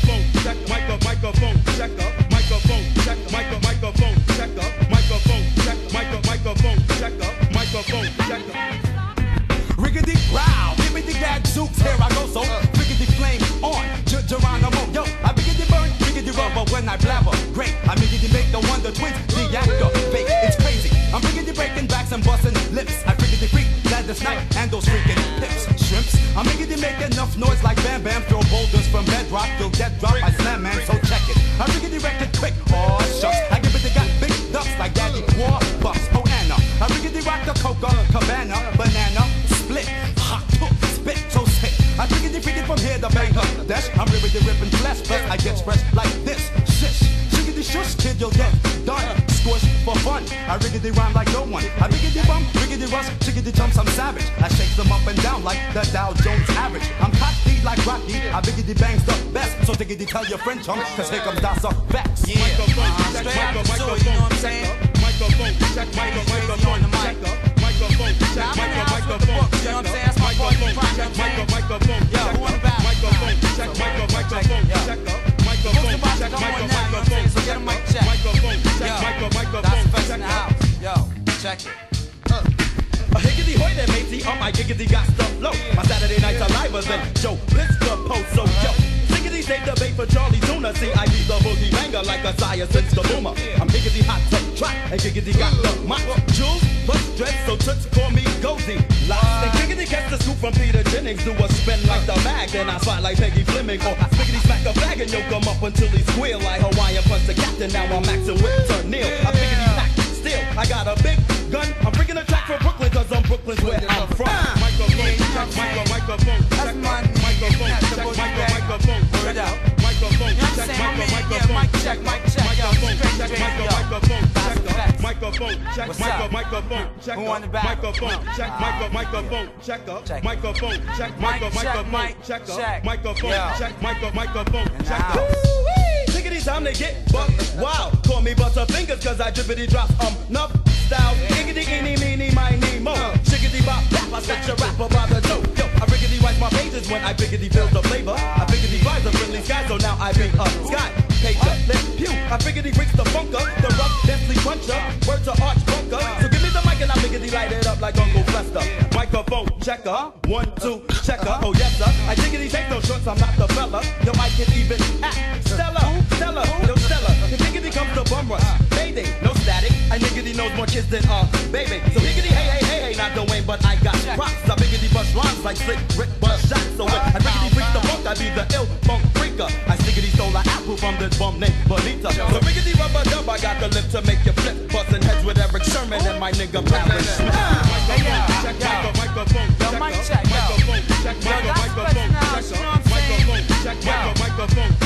microphone, check, micro, microphone, check up, microphone, check, micro, microphone, check up, microphone, check, up, microphone, check up. The I go, so. Flame on, yo, I burn, rubber when I blabber, great, I make the wonder twins, the actor, fake, it's crazy, I'm breaking backs and busting lips, I Knight, and those freaking I'm riggedy make enough noise like Bam Bam, throw boulders from bedrock, till dead drop, I slam man, so check it, I riggedy wreck it quick, oh shucks, I give it the got big ducks like Daddy War Bucks, oh Anna, I riggedy rock the coca, cabana, banana, split, hot, spit, so sick. I riggedy freaking from here to Bangladesh. I'm riggedy ripping flesh, but I get fresh like this. Shish, shiggity shush, kid, you'll get done. Squish for fun. I riggedy rhyme like no one. I riggedy bum, riggedy rush, chiggity jumps, I'm savage. I down like the Dow Jones average. I'm cocky like Rocky. I biggity bangs the best. So diggity tell your friend chum, cause here comes Das EFX. Yeah, Microphone, uh-huh. check, straight out my giggity got stuff low. My Saturday nights are liver than Joe post, so yo. Siggity take the bait for Charlie Tuna. See, I be the boogie banger like a sire since the boomer. I'm higgity hot to trap, and giggity got the mic. Jules plus dress, so toots call me Gozy. Lots and giggity gets the scoop from Peter Jennings. Do a spin like the mag, then I spot like Peggy Fleming. Or spiggity smack a bag and yoke him up until he squeal like Hawaiian punch the captain. Now I'm maxing with Turnil. I biggity microphone, check, up? microphone, check, the back? microphone, check, Ah. micro, microphone, check up, Check. microphone, check, Mic micro, check, microphone, mic check up, microphone, check, micro, microphone, the check up. Tickety time to get bucked. Wow, call me Butterfingers cause I drippity drop um nuff style. Iggity eeny meeny miny mo. Shiggity bop bap, I snatch a rapper by the toe. Yo, I riggedy write my pages when I biggity build the flavor. I biggity rise a friendly sky, so now I be a sky. Pager, let pew. I biggity breaks the the rough, deathly puncher. Word to Archie Bunker. So give me the mic and I biggity light it up like Uncle Fester. Microphone checker, one, two, checker. Oh yes sir. I diggity take no shorts, I'm not the fella. Yo, I can even act. Stella, Stella, yo Stella. The diggity comes to bum rush. Mayday, no static. I niggity knows more kids than uh baby. So higgity hey hey hey hey, not the Wayne, but I got props. I biggity bust rhymes like slick Rick bust shots. So when I riggity freak the funk, I be the ill funk freaker. I stiggity stole an apple from this bum named Bonita. So riggity rubber dub, I got the lip to make you flip. Busting heads with Erick Sermon and my nigga Parrish Smith. Hey, yo, Check yo. microphone, Yo, mic check, yo. microphone, check Yo, micro, that's microphone, Fest now, check you know what I'm saying? microphone, check Yo. micro, microphone, check Yo, the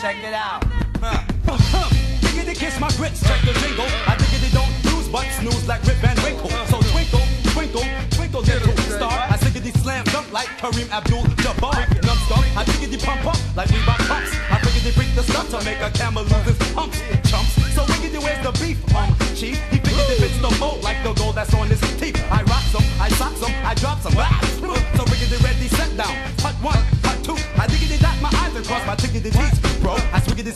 check it out. Huh. Diggity kiss my grits, check the jingle. I diggity don't lose, but snooze like Rip Van Winkle. So twinkle, twinkle, twinkle, little star. I diggity slam dunk like Kareem Abdul-Jabbar. Numbskull, I diggity pump up like Reebok pumps. I diggity freak the stuff to make a camel lose his pumps. Chumps, so wiggity where's the beef, um, chief? He figured if it's the mold like the gold that's on his teeth. I rock some, I sock some, I drop some. So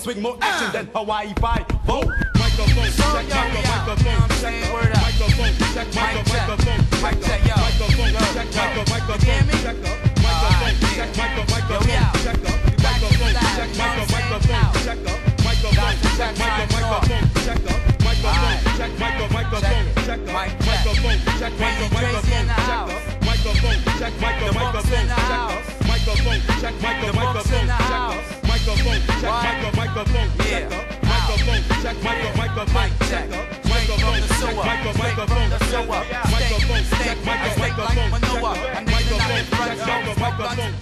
swing more action than Hawaii five. Vote. Microphone, check microphone, microphone, from the check sewer. up, Steak, microphone, steak, check micro, I steak like microphone, manure. check A up, nigga not in microphone, front, check don't micro, smoke guns microphone, daily. check up, Shit, I got check more micro, check like microphone, Albert check Ellie. up, What the fuck? microphone, check micro, microphone, check up.